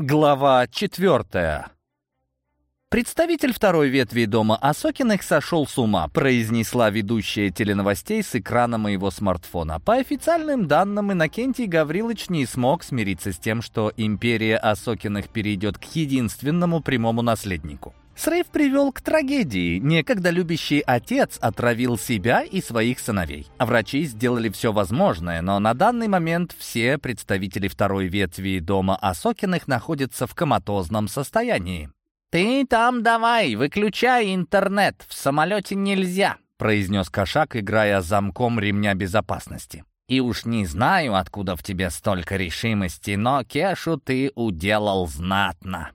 Глава четвертая. Представитель второй ветви дома Осокиных сошел с ума, произнесла ведущая теленовостей с экрана моего смартфона. По официальным данным, Иннокентий Гаврилович не смог смириться с тем, что империя Осокиных перейдет к единственному прямому наследнику. Срыв привел к трагедии. Некогда любящий отец отравил себя и своих сыновей. А врачи сделали все возможное, но на данный момент все представители второй ветви дома Осокиных находятся в коматозном состоянии. «Ты там давай, выключай интернет, в самолете нельзя», произнес кошак, играя замком ремня безопасности. «И уж не знаю, откуда в тебе столько решимости, но Кешу ты уделал знатно».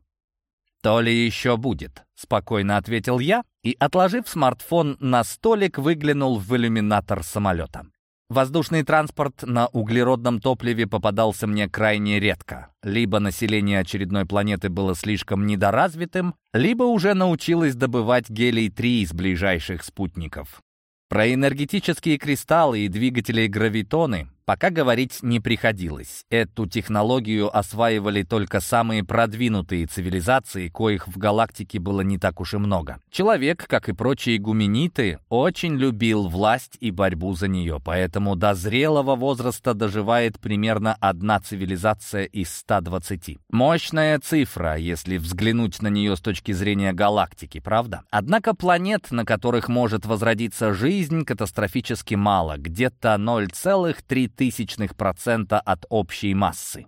«То ли еще будет», — спокойно ответил я и, отложив смартфон на столик, выглянул в иллюминатор самолета. Воздушный транспорт на углеродном топливе попадался мне крайне редко. Либо население очередной планеты было слишком недоразвитым, либо уже научилось добывать гелий-3 из ближайших спутников. Про энергетические кристаллы и двигатели гравитоны пока говорить не приходилось. Эту технологию осваивали только самые продвинутые цивилизации, коих в галактике было не так уж и много. Человек, как и прочие гумениты, очень любил власть и борьбу за нее, поэтому до зрелого возраста доживает примерно одна цивилизация из 120. Мощная цифра, если взглянуть на нее с точки зрения галактики, правда? Однако планет, на которых может возродиться жизнь, катастрофически мало, где-то 0,3 тысячных процента от общей массы.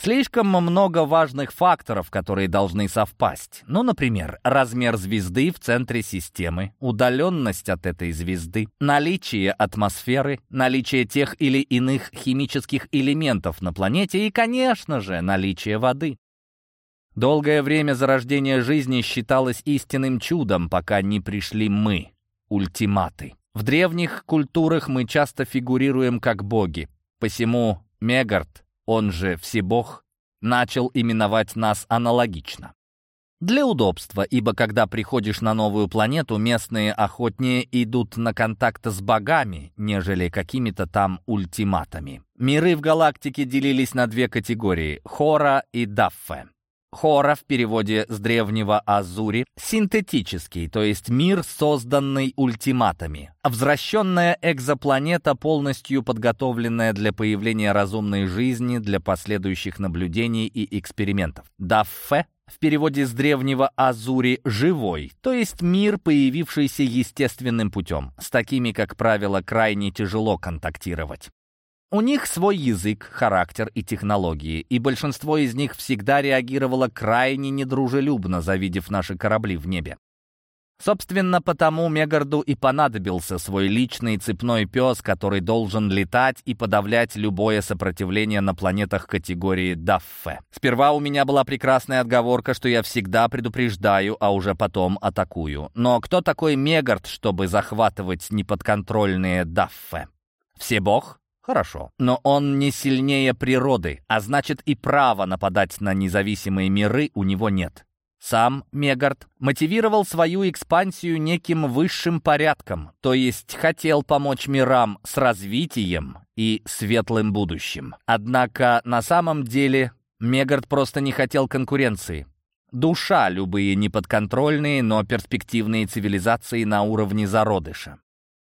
Слишком много важных факторов, которые должны совпасть. Ну, например, размер звезды в центре системы, удаленность от этой звезды, наличие атмосферы, наличие тех или иных химических элементов на планете и, конечно же, наличие воды. Долгое время зарождение жизни считалось истинным чудом, пока не пришли мы, ультиматы. В древних культурах мы часто фигурируем как боги. Посему Мегард, он же Всебог, начал именовать нас аналогично. Для удобства, ибо когда приходишь на новую планету, местные охотнее идут на контакт с богами, нежели какими-то там ультиматами. Миры в галактике делились на две категории — Хора и Даффе. Хора в переводе с древнего Азури синтетический, то есть мир, созданный ультиматами. Возвращенная экзопланета, полностью подготовленная для появления разумной жизни, для последующих наблюдений и экспериментов. Даффе в переводе с древнего Азури «живой», то есть мир, появившийся естественным путем. С такими, как правило, крайне тяжело контактировать. У них свой язык, характер и технологии, и большинство из них всегда реагировало крайне недружелюбно, завидев наши корабли в небе. Собственно, потому Мегарду и понадобился свой личный цепной пес, который должен летать и подавлять любое сопротивление на планетах категории Даффе. Сперва у меня была прекрасная отговорка, что я всегда предупреждаю, а уже потом атакую. Но кто такой Мегард, чтобы захватывать неподконтрольные Даффе? Всебог? Хорошо, но он не сильнее природы, а значит и права нападать на независимые миры у него нет. Сам Мегард мотивировал свою экспансию неким высшим порядком, то есть хотел помочь мирам с развитием и светлым будущим. Однако на самом деле Мегард просто не хотел конкуренции. Душа любые неподконтрольные, но перспективные цивилизации на уровне зародыша.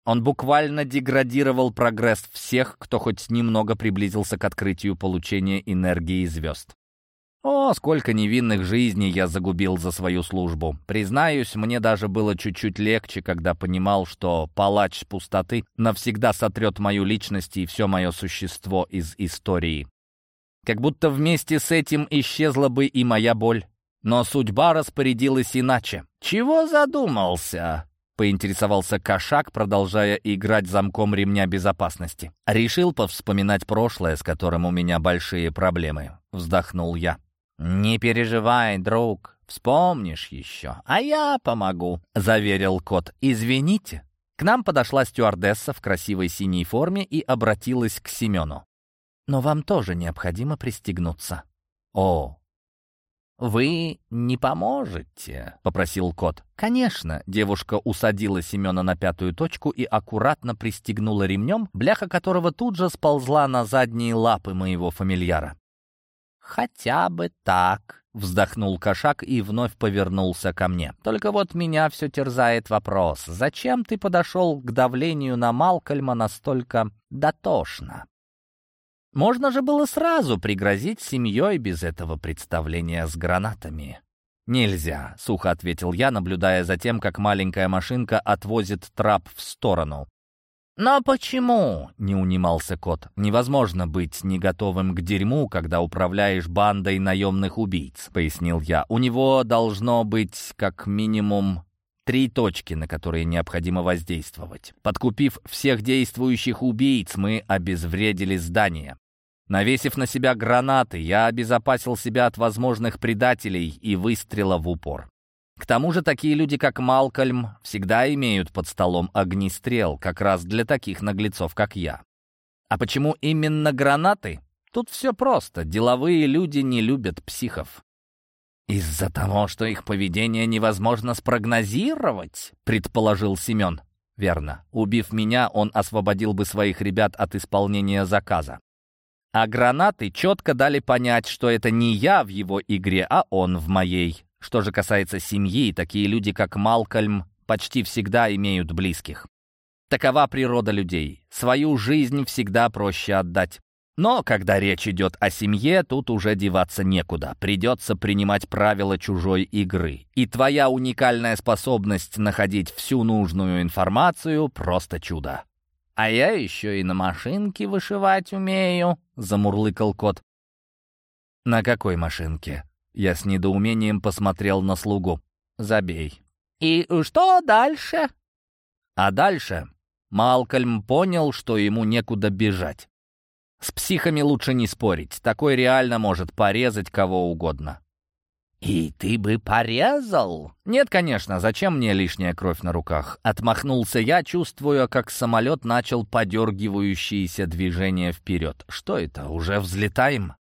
Он буквально деградировал прогресс всех, кто хоть немного приблизился к открытию получения энергии звезд. О, сколько невинных жизней я загубил за свою службу. Признаюсь, мне даже было чуть-чуть легче, когда понимал, что палач пустоты навсегда сотрет мою личность и все мое существо из истории. Как будто вместе с этим исчезла бы и моя боль. Но судьба распорядилась иначе. «Чего задумался?» Поинтересовался кошак, продолжая играть замком ремня безопасности. «Решил повспоминать прошлое, с которым у меня большие проблемы», — вздохнул я. «Не переживай, друг, вспомнишь еще, а я помогу», — заверил кот. «Извините». К нам подошла стюардесса в красивой синей форме и обратилась к Семену. «Но вам тоже необходимо пристегнуться». «О, «Вы не поможете?» — попросил кот. «Конечно». Девушка усадила Семена на пятую точку и аккуратно пристегнула ремнем, бляха которого тут же сползла на задние лапы моего фамильяра. хотя бы так», — вздохнул кошак и вновь повернулся ко мне. «Только вот меня все терзает вопрос. Зачем ты подошел к давлению на Малкольма настолько дотошно?» Можно же было сразу пригрозить семьей без этого представления с гранатами. «Нельзя», — сухо ответил я, наблюдая за тем, как маленькая машинка отвозит трап в сторону. «Но почему?» — не унимался кот. «Невозможно быть не готовым к дерьму, когда управляешь бандой наемных убийц», — пояснил я. «У него должно быть как минимум три точки, на которые необходимо воздействовать. Подкупив всех действующих убийц, мы обезвредили здание. Навесив на себя гранаты, я обезопасил себя от возможных предателей и выстрела в упор. К тому же такие люди, как Малкольм, всегда имеют под столом огнестрел, как раз для таких наглецов, как я. А почему именно гранаты? Тут все просто. Деловые люди не любят психов. «Из-за того, что их поведение невозможно спрогнозировать», — предположил Семен. «Верно. Убив меня, он освободил бы своих ребят от исполнения заказа. А гранаты четко дали понять, что это не я в его игре, а он в моей. Что же касается семьи, такие люди, как Малкольм, почти всегда имеют близких. Такова природа людей. Свою жизнь всегда проще отдать. Но когда речь идет о семье, тут уже деваться некуда. Придется принимать правила чужой игры. И твоя уникальная способность находить всю нужную информацию — просто чудо. «А я еще и на машинке вышивать умею», — замурлыкал кот. «На какой машинке?» Я с недоумением посмотрел на слугу. «Забей». «И что дальше?» А дальше Малкольм понял, что ему некуда бежать. С психами лучше не спорить, такой реально может порезать кого угодно. «И ты бы порезал?» «Нет, конечно, зачем мне лишняя кровь на руках?» Отмахнулся я, чувствуя, как самолет начал подергивающиеся движения вперед. «Что это, уже взлетаем?»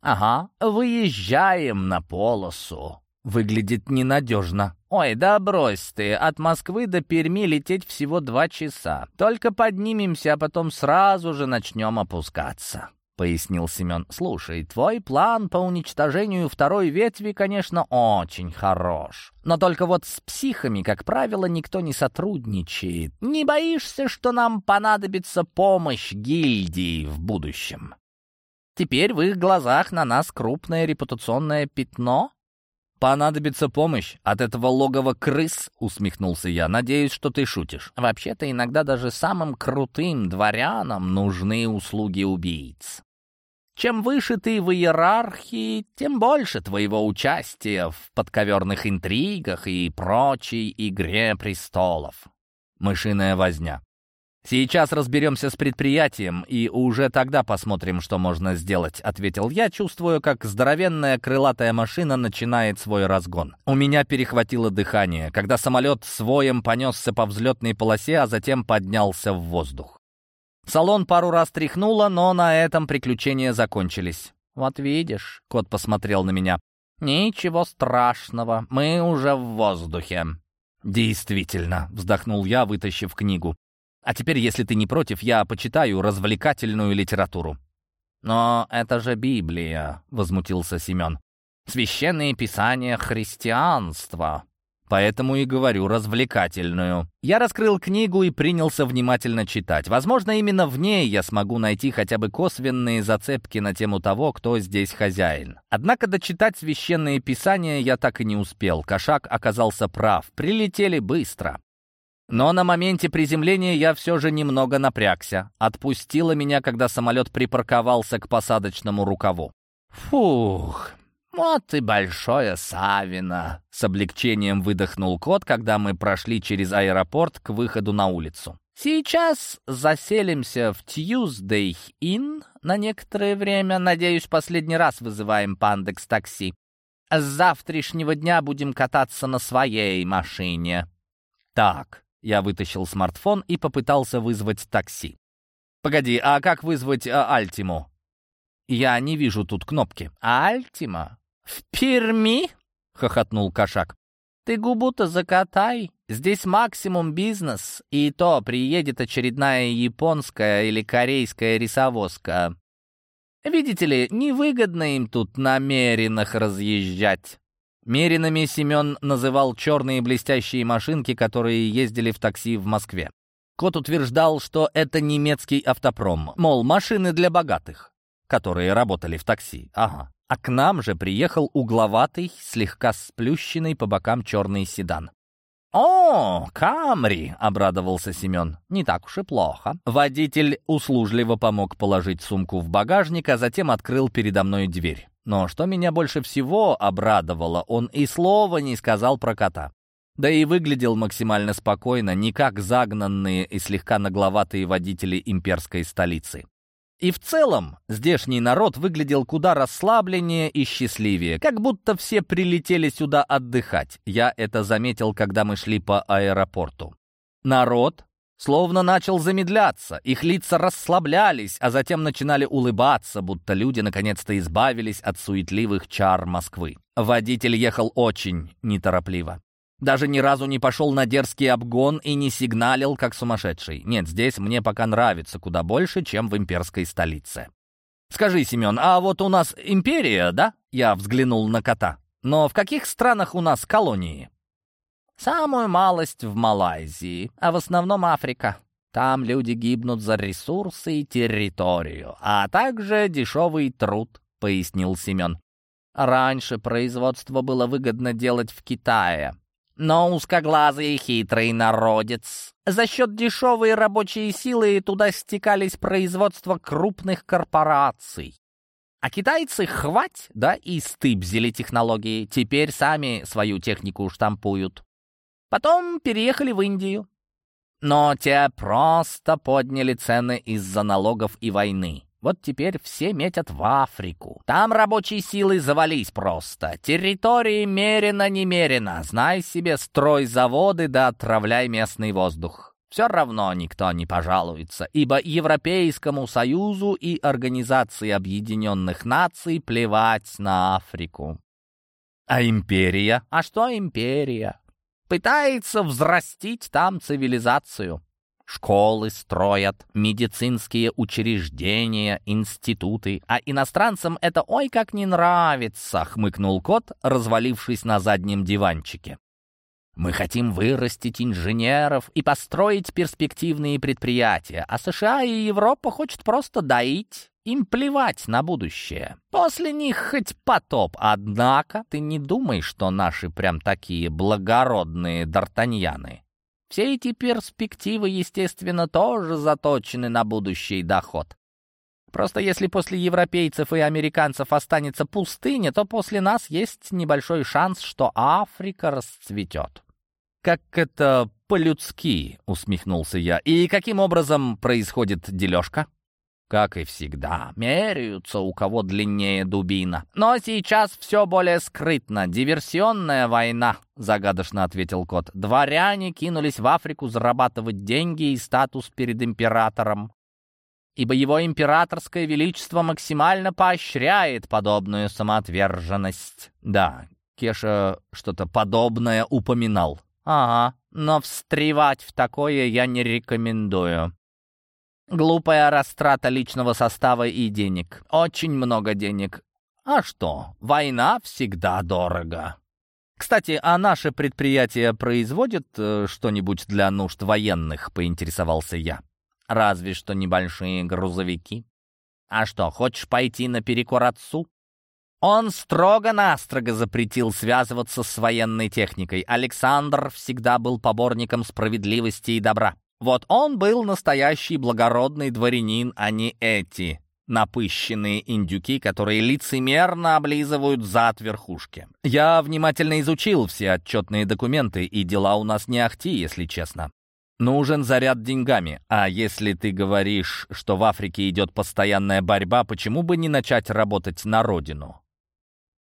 «Ага, выезжаем на полосу». «Выглядит ненадежно». «Ой, да брось ты, от Москвы до Перми лететь всего два часа. Только поднимемся, а потом сразу же начнем опускаться» пояснил Семен. «Слушай, твой план по уничтожению второй ветви, конечно, очень хорош. Но только вот с психами, как правило, никто не сотрудничает. Не боишься, что нам понадобится помощь гильдии в будущем? Теперь в их глазах на нас крупное репутационное пятно?» «Понадобится помощь от этого логова крыс?» — усмехнулся я. «Надеюсь, что ты шутишь. Вообще-то иногда даже самым крутым дворянам нужны услуги убийц. Чем выше ты в иерархии, тем больше твоего участия в подковерных интригах и прочей игре престолов. Мышиная возня. «Сейчас разберемся с предприятием, и уже тогда посмотрим, что можно сделать», — ответил я, чувствуя, как здоровенная крылатая машина начинает свой разгон. У меня перехватило дыхание, когда самолет своем понесся по взлетной полосе, а затем поднялся в воздух. Салон пару раз тряхнуло, но на этом приключения закончились. «Вот видишь», — кот посмотрел на меня, — «ничего страшного, мы уже в воздухе». «Действительно», — вздохнул я, вытащив книгу. «А теперь, если ты не против, я почитаю развлекательную литературу». «Но это же Библия», — возмутился Семен. «Священные писания христианства». Поэтому и говорю развлекательную. Я раскрыл книгу и принялся внимательно читать. Возможно, именно в ней я смогу найти хотя бы косвенные зацепки на тему того, кто здесь хозяин. Однако дочитать священные писания я так и не успел. Кошак оказался прав. Прилетели быстро. Но на моменте приземления я все же немного напрягся. Отпустило меня, когда самолет припарковался к посадочному рукаву. Фух, «Вот и большое Савино!» — с облегчением выдохнул кот, когда мы прошли через аэропорт к выходу на улицу. «Сейчас заселимся в Tuesday Inn на некоторое время. Надеюсь, последний раз вызываем Пандекс такси. С завтрашнего дня будем кататься на своей машине». «Так», — я вытащил смартфон и попытался вызвать такси. «Погоди, а как вызвать а, Альтиму?» «Я не вижу тут кнопки». «Альтима? «В Перми?» — хохотнул кошак. «Ты губу-то закатай. Здесь максимум бизнес, и то приедет очередная японская или корейская рисовозка. Видите ли, невыгодно им тут намеренных разъезжать. Меринами Семен называл черные блестящие машинки, которые ездили в такси в Москве. Кот утверждал, что это немецкий автопром, мол, машины для богатых, которые работали в такси. Ага. А к нам же приехал угловатый, слегка сплющенный по бокам черный седан. «О, Камри!» — обрадовался Семен. «Не так уж и плохо». Водитель услужливо помог положить сумку в багажник, а затем открыл передо мной дверь. Но что меня больше всего обрадовало, он и слова не сказал про кота. Да и выглядел максимально спокойно, не как загнанные и слегка нагловатые водители имперской столицы. И в целом здешний народ выглядел куда расслабленнее и счастливее, как будто все прилетели сюда отдыхать. Я это заметил, когда мы шли по аэропорту. Народ словно начал замедляться, их лица расслаблялись, а затем начинали улыбаться, будто люди наконец-то избавились от суетливых чар Москвы. Водитель ехал очень неторопливо. Даже ни разу не пошел на дерзкий обгон и не сигналил, как сумасшедший. Нет, здесь мне пока нравится куда больше, чем в имперской столице. «Скажи, Семен, а вот у нас империя, да?» Я взглянул на кота. «Но в каких странах у нас колонии?» «Самую малость в Малайзии, а в основном Африка. Там люди гибнут за ресурсы и территорию, а также дешевый труд», — пояснил Семен. «Раньше производство было выгодно делать в Китае, но узкоглазый и хитрый народец. За счет дешевой рабочей силы туда стекались производства крупных корпораций. А китайцы хвать, да, и стыбзили технологии. Теперь сами свою технику штампуют. Потом переехали в Индию. Но те просто подняли цены из-за налогов и войны. Вот теперь все метят в Африку. Там рабочей силы завались просто. Территории мерено-немерено. Знай себе, строй заводы да отравляй местный воздух. Все равно никто не пожалуется, ибо Европейскому Союзу и Организации Объединенных Наций плевать на Африку. А империя? А что империя? Пытается взрастить там цивилизацию. Школы строят, медицинские учреждения, институты. А иностранцам это ой как не нравится, хмыкнул кот, развалившись на заднем диванчике. Мы хотим вырастить инженеров и построить перспективные предприятия, а США и Европа хочет просто доить. Им плевать на будущее. После них хоть потоп. Однако ты не думай, что наши прям такие благородные д'Артаньяны. Все эти перспективы, естественно, тоже заточены на будущий доход. Просто если после европейцев и американцев останется пустыня, то после нас есть небольшой шанс, что Африка расцветет. «Как это по-людски?» — усмехнулся я. «И каким образом происходит дележка?» Как и всегда, меряются, у кого длиннее дубина. Но сейчас все более скрытно. Диверсионная война, загадочно ответил кот. Дворяне кинулись в Африку зарабатывать деньги и статус перед императором. Ибо его императорское величество максимально поощряет подобную самоотверженность. Да, Кеша что-то подобное упоминал. Ага, но встревать в такое я не рекомендую. Глупая растрата личного состава и денег. Очень много денег. А что, война всегда дорого. Кстати, а наше предприятие производит э, что-нибудь для нужд военных, поинтересовался я. Разве что небольшие грузовики. А что, хочешь пойти наперекор отцу? Он строго-настрого запретил связываться с военной техникой. Александр всегда был поборником справедливости и добра. Вот он был настоящий благородный дворянин, а не эти напыщенные индюки, которые лицемерно облизывают зад верхушки. Я внимательно изучил все отчетные документы, и дела у нас не ахти, если честно. Нужен заряд деньгами. А если ты говоришь, что в Африке идет постоянная борьба, почему бы не начать работать на родину?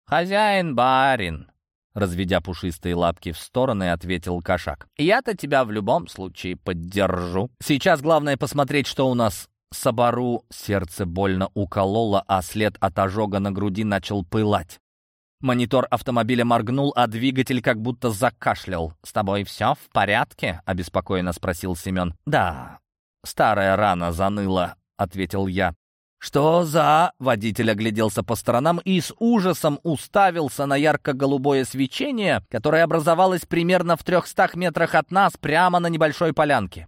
Хозяин-барин, Разведя пушистые лапки в стороны, ответил кошак. «Я-то тебя в любом случае поддержу. Сейчас главное посмотреть, что у нас Сабару сердце больно укололо, а след от ожога на груди начал пылать. Монитор автомобиля моргнул, а двигатель как будто закашлял. «С тобой все в порядке?» — обеспокоенно спросил Семен. «Да, старая рана заныла», — ответил я. «Что за...» — водитель огляделся по сторонам и с ужасом уставился на ярко-голубое свечение, которое образовалось примерно в трехстах метрах от нас, прямо на небольшой полянке.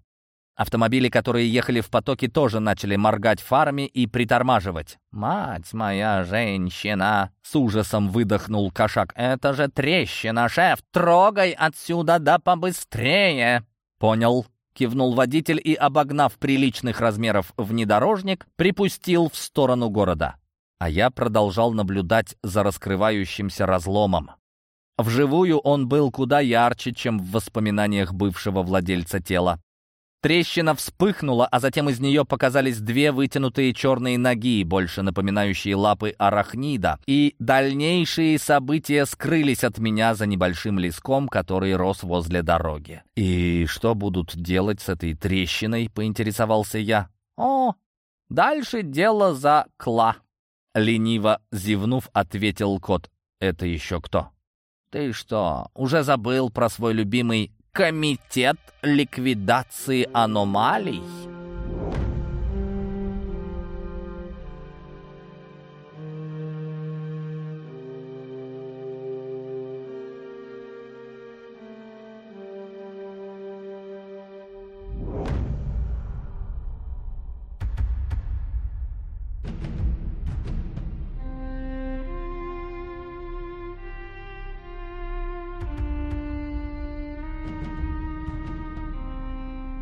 Автомобили, которые ехали в потоке, тоже начали моргать фарами и притормаживать. «Мать моя женщина!» — с ужасом выдохнул кошак. «Это же трещина, шеф! Трогай отсюда да побыстрее!» «Понял», — кивнул водитель и, обогнав приличных размеров внедорожник, припустил в сторону города. А я продолжал наблюдать за раскрывающимся разломом. Вживую он был куда ярче, чем в воспоминаниях бывшего владельца тела. Трещина вспыхнула, а затем из нее показались две вытянутые черные ноги, больше напоминающие лапы арахнида, и дальнейшие события скрылись от меня за небольшим леском, который рос возле дороги. «И что будут делать с этой трещиной?» — поинтересовался я. «О, дальше дело за Кла», — лениво зевнув, ответил кот. «Это еще кто?» «Ты что, уже забыл про свой любимый Комитет ликвидации аномалий?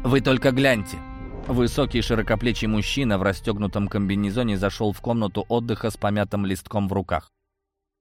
Вы только гляньте. Высокий широкоплечий мужчина в расстегнутом комбинезоне зашел в комнату отдыха с помятым листком в руках.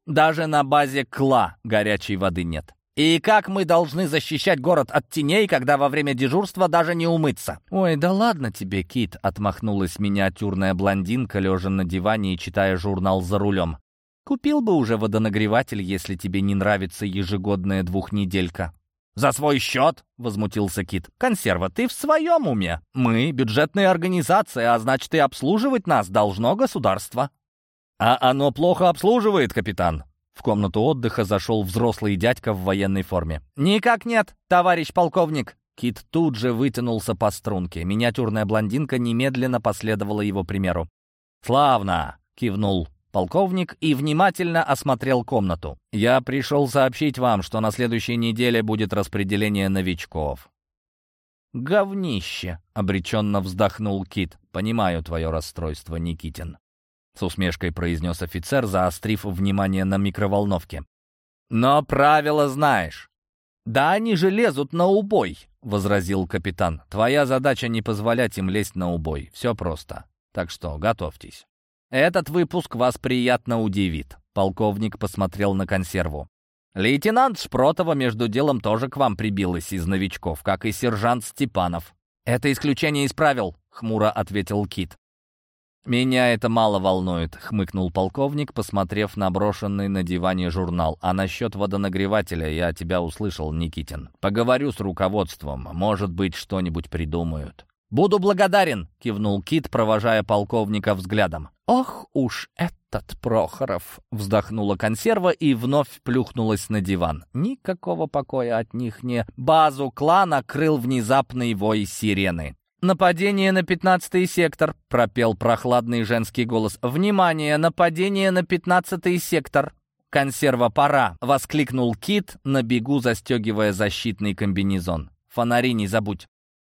Даже на базе Кла горячей воды нет. И как мы должны защищать город от теней, когда во время дежурства даже не умыться? Ой, да ладно тебе, Кит, отмахнулась миниатюрная блондинка, лежа на диване и читая журнал за рулем. Купил бы уже водонагреватель, если тебе не нравится ежегодная двухнеделька. «За свой счет?» — возмутился Кит. «Консерва, ты в своем уме? Мы — бюджетная организация, а значит, и обслуживать нас должно государство». «А оно плохо обслуживает, капитан», в комнату отдыха зашел взрослый дядька в военной форме. «Никак нет, товарищ полковник!» Кит тут же вытянулся по струнке. Миниатюрная блондинка немедленно последовала его примеру. «Славно!» — кивнул полковник и внимательно осмотрел комнату. «Я пришел сообщить вам, что на следующей неделе будет распределение новичков». «Говнище!» — обреченно вздохнул Кит. «Понимаю твое расстройство, Никитин», — с усмешкой произнес офицер, заострив внимание на микроволновке. «Но правила знаешь». «Да они же лезут на убой», — возразил капитан. «Твоя задача не позволять им лезть на убой. Все просто. Так что готовьтесь». «Этот выпуск вас приятно удивит», — полковник посмотрел на консерву. «Лейтенант Шпротова между делом тоже к вам прибилась из новичков, как и сержант Степанов». «Это исключение исправил», — хмуро ответил Кит. «Меня это мало волнует», — хмыкнул полковник, посмотрев на брошенный на диване журнал. «А насчет водонагревателя я тебя услышал, Никитин. Поговорю с руководством, может быть, что-нибудь придумают». «Буду благодарен», — кивнул Кит, провожая полковника взглядом. «Ох уж этот Прохоров!» — вздохнула консерва и вновь плюхнулась на диван. Никакого покоя от них не... Базу клана крыл внезапный вой сирены. «Нападение на пятнадцатый сектор», — пропел прохладный женский голос. «Внимание! Нападение на пятнадцатый сектор!» «Консерва, пора!» — воскликнул Кит, на бегу застегивая защитный комбинезон. «Фонари не забудь!»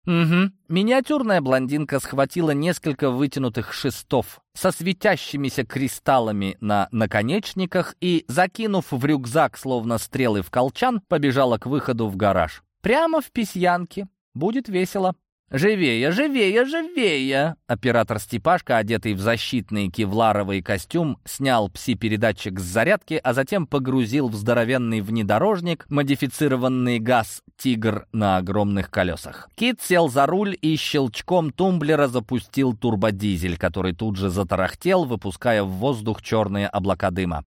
«Угу». Миниатюрная блондинка схватила несколько вытянутых шестов со светящимися кристаллами на наконечниках и, закинув в рюкзак, словно стрелы в колчан, побежала к выходу в гараж. «Прямо в письянке. Будет весело». «Живее, живее, живее!» Оператор Степашка, одетый в защитный кевларовый костюм, снял пси-передатчик с зарядки, а затем погрузил в здоровенный внедорожник модифицированный газ «Тигр» на огромных колесах. Кит сел за руль и щелчком тумблера запустил турбодизель, который тут же затарахтел, выпуская в воздух черные облака дыма.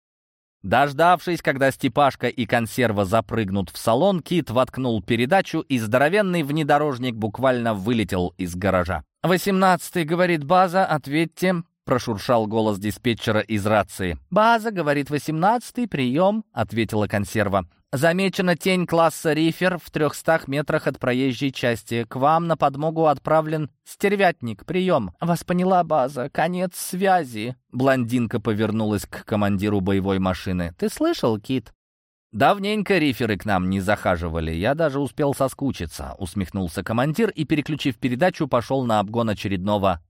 Дождавшись, когда Степашка и консерва запрыгнут в салон, Кит воткнул передачу, и здоровенный внедорожник буквально вылетел из гаража. «Восемнадцатый, — говорит база, — ответьте, — прошуршал голос диспетчера из рации. «База, — говорит восемнадцатый, прием», — ответила консерва. Замечена тень класса «Рифер» в 300 метрах от проезжей части. К вам на подмогу отправлен стервятник. Прием. Вас поняла база. Конец связи. Блондинка повернулась к командиру боевой машины. Ты слышал, Кит? «Давненько риферы к нам не захаживали, я даже успел соскучиться», — усмехнулся командир и, переключив передачу, пошел на обгон очередного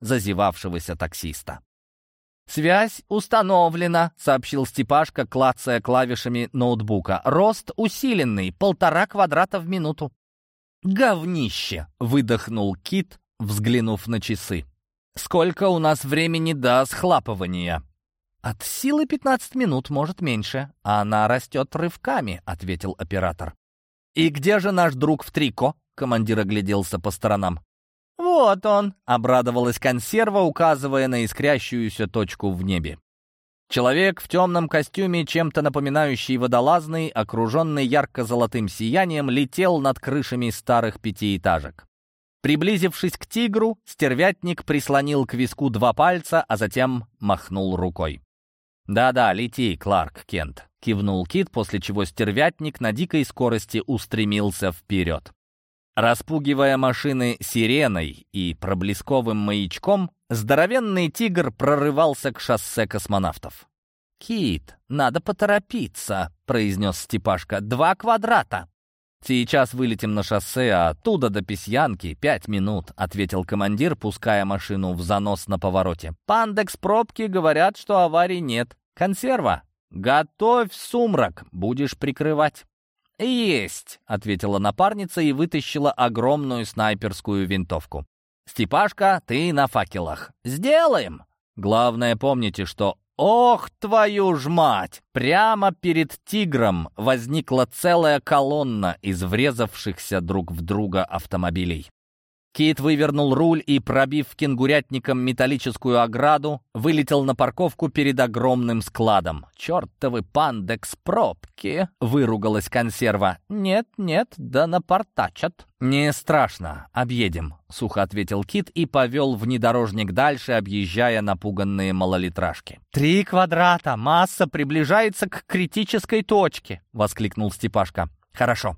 зазевавшегося таксиста. «Связь установлена», — сообщил Степашка, клацая клавишами ноутбука. «Рост усиленный, полтора квадрата в минуту». «Говнище!» — выдохнул Кит, взглянув на часы. «Сколько у нас времени до схлапывания?» «От силы 15 минут, может, меньше. Она растет рывками», — ответил оператор. «И где же наш друг в трико?» — командир огляделся по сторонам. «Вот он!» — обрадовалась консерва, указывая на искрящуюся точку в небе. Человек в темном костюме, чем-то напоминающий водолазный, окруженный ярко-золотым сиянием, летел над крышами старых пятиэтажек. Приблизившись к тигру, стервятник прислонил к виску два пальца, а затем махнул рукой. «Да-да, лети, Кларк Кент», — кивнул Кит, после чего стервятник на дикой скорости устремился вперед. Распугивая машины сиреной и проблесковым маячком, здоровенный тигр прорывался к шоссе космонавтов. «Кит, надо поторопиться», — произнес Степашка. «Два квадрата». «Сейчас вылетим на шоссе, а оттуда до Песьянки пять минут», — ответил командир, пуская машину в занос на повороте. «Пандекс пробки говорят, что аварий нет. Консерва, готовь сумрак, будешь прикрывать». «Есть!» — ответила напарница и вытащила огромную снайперскую винтовку. «Степашка, ты на факелах. Сделаем!» Главное, помните, что Ох, твою ж мать! Прямо перед тигром возникла целая колонна из врезавшихся друг в друга автомобилей. Кит вывернул руль и, пробив кенгурятником металлическую ограду, вылетел на парковку перед огромным складом. «Чертовы пандекс пробки!» — выругалась консерва. «Нет, нет, да напортачат». «Не страшно, объедем», — сухо ответил Кит и повел внедорожник дальше, объезжая напуганные малолитражки. «Три квадрата! Масса приближается к критической точке!» — воскликнул Степашка. «Хорошо,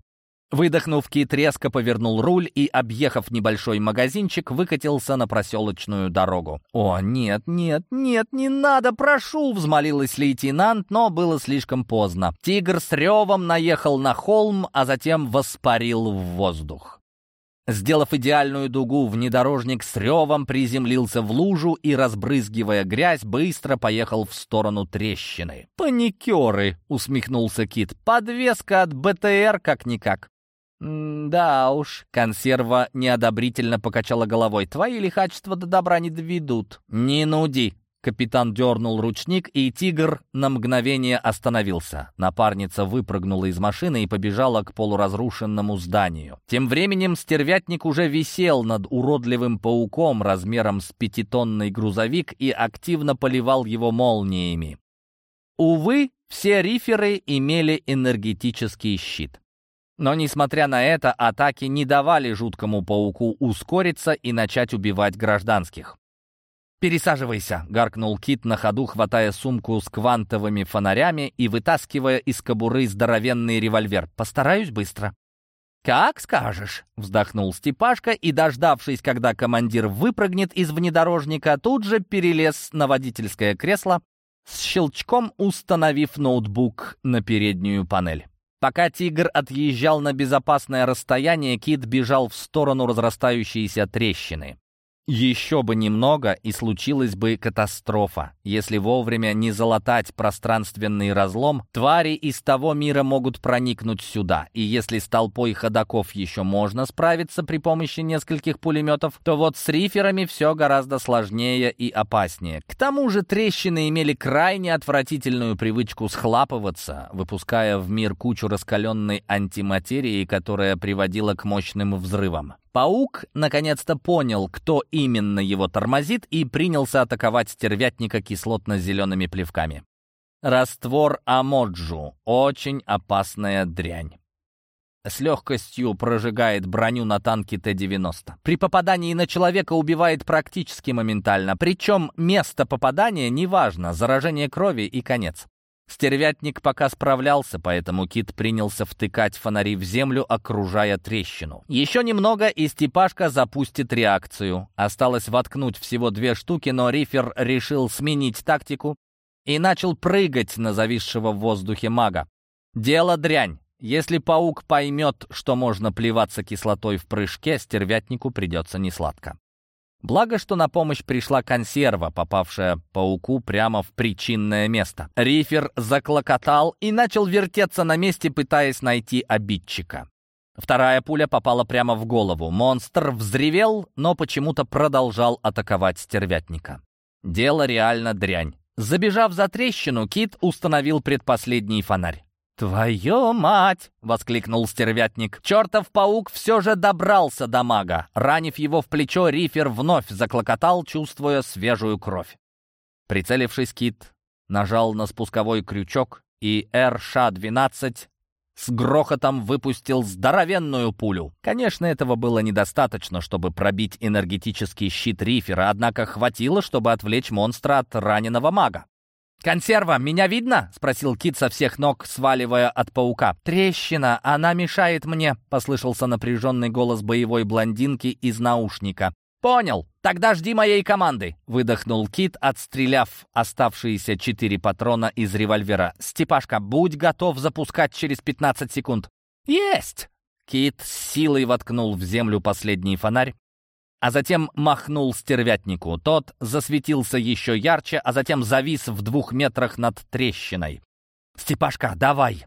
Выдохнув, Кит резко повернул руль и, объехав небольшой магазинчик, выкатился на проселочную дорогу. «О, нет, нет, нет, не надо, прошу!» — взмолилась лейтенант, но было слишком поздно. Тигр с ревом наехал на холм, а затем воспарил в воздух. Сделав идеальную дугу, внедорожник с ревом приземлился в лужу и, разбрызгивая грязь, быстро поехал в сторону трещины. «Паникеры!» — усмехнулся Кит. «Подвеска от БТР как-никак». «Да уж», — консерва неодобрительно покачала головой, «твои лихачества до добра не доведут». «Не нуди», Капитан дернул ручник, и тигр на мгновение остановился. Напарница выпрыгнула из машины и побежала к полуразрушенному зданию. Тем временем стервятник уже висел над уродливым пауком размером с пятитонный грузовик и активно поливал его молниями. Увы, все риферы имели энергетический щит. Но, несмотря на это, атаки не давали жуткому пауку ускориться и начать убивать гражданских. «Пересаживайся», — гаркнул Кит на ходу, хватая сумку с квантовыми фонарями и вытаскивая из кобуры здоровенный револьвер. «Постараюсь быстро». «Как скажешь», — вздохнул Степашка и, дождавшись, когда командир выпрыгнет из внедорожника, тут же перелез на водительское кресло, с щелчком установив ноутбук на переднюю панель. Пока «Тигр» отъезжал на безопасное расстояние, Кит бежал в сторону разрастающейся трещины. Еще бы немного, и случилась бы катастрофа. Если вовремя не залатать пространственный разлом, твари из того мира могут проникнуть сюда. И если с толпой ходаков еще можно справиться при помощи нескольких пулеметов, то вот с риферами все гораздо сложнее и опаснее. К тому же трещины имели крайне отвратительную привычку схлапываться, выпуская в мир кучу раскаленной антиматерии, которая приводила к мощным взрывам. Паук наконец-то понял, кто именно его тормозит, и принялся атаковать стервятника кислотно-зелеными плевками. Раствор Амоджу — очень опасная дрянь. С легкостью прожигает броню на танке Т-90. При попадании на человека убивает практически моментально, причем место попадания неважно, заражение крови и конец. Стервятник пока справлялся, поэтому Кит принялся втыкать фонари в землю, окружая трещину. Еще немного, и Степашка запустит реакцию. Осталось воткнуть всего две штуки, но Рифер решил сменить тактику и начал прыгать на зависшего в воздухе мага. Дело дрянь. Если паук поймет, что можно плеваться кислотой в прыжке, стервятнику придется несладко. Благо, что на помощь пришла консерва, попавшая пауку прямо в причинное место. Рифер заклокотал и начал вертеться на месте, пытаясь найти обидчика. Вторая пуля попала прямо в голову. Монстр взревел, но почему-то продолжал атаковать стервятника. Дело реально дрянь. Забежав за трещину, Кит установил предпоследний фонарь. «Твою мать!» — воскликнул стервятник. Чертов паук все же добрался до мага. Ранив его в плечо, рифер вновь заклокотал, чувствуя свежую кровь. Прицелившись, Кит нажал на спусковой крючок, и РШ-12 с грохотом выпустил здоровенную пулю. Конечно, этого было недостаточно, чтобы пробить энергетический щит рифера, однако хватило, чтобы отвлечь монстра от раненого мага. «Консерва, меня видно?» — спросил Кит со всех ног, сваливая от паука. «Трещина, она мешает мне», — послышался напряженный голос боевой блондинки из наушника. «Понял, тогда жди моей команды», — выдохнул Кит, отстреляв оставшиеся четыре патрона из револьвера. «Степашка, будь готов запускать через 15 секунд». «Есть!» Кит с силой воткнул в землю последний фонарь, а затем махнул стервятнику. Тот засветился еще ярче, а затем завис в двух метрах над трещиной. «Степашка, давай!»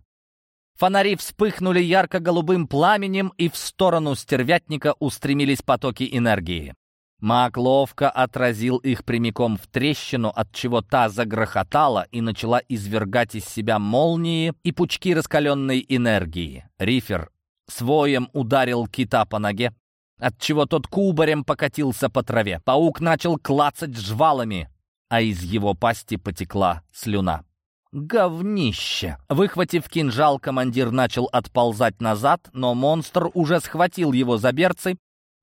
Фонари вспыхнули ярко-голубым пламенем, и в сторону стервятника устремились потоки энергии. Маг ловко отразил их прямиком в трещину, от чего та загрохотала и начала извергать из себя молнии и пучки раскаленной энергии. Рифер своем ударил кита по ноге, отчего тот кубарем покатился по траве. Паук начал клацать жвалами, а из его пасти потекла слюна. Говнище! Выхватив кинжал, командир начал отползать назад, но монстр уже схватил его за берцы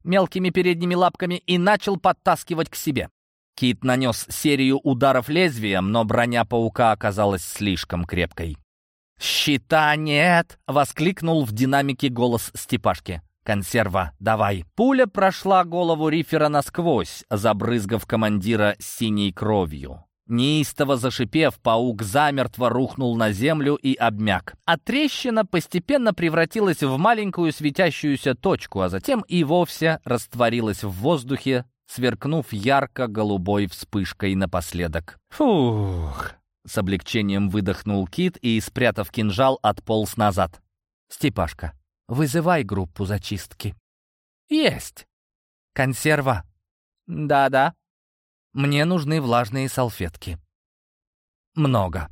мелкими передними лапками и начал подтаскивать к себе. Кит нанес серию ударов лезвием, но броня паука оказалась слишком крепкой. «Щита нет!» — воскликнул в динамике голос Степашки. «Консерва, давай!» Пуля прошла голову рифера насквозь, забрызгав командира синей кровью. Неистово зашипев, паук замертво рухнул на землю и обмяк. А трещина постепенно превратилась в маленькую светящуюся точку, а затем и вовсе растворилась в воздухе, сверкнув ярко-голубой вспышкой напоследок. «Фух!» — с облегчением выдохнул Кит и, спрятав кинжал, отполз назад. «Степашка, Вызывай группу зачистки». «Есть». «Консерва». «Да-да». «Мне нужны влажные салфетки». «Много».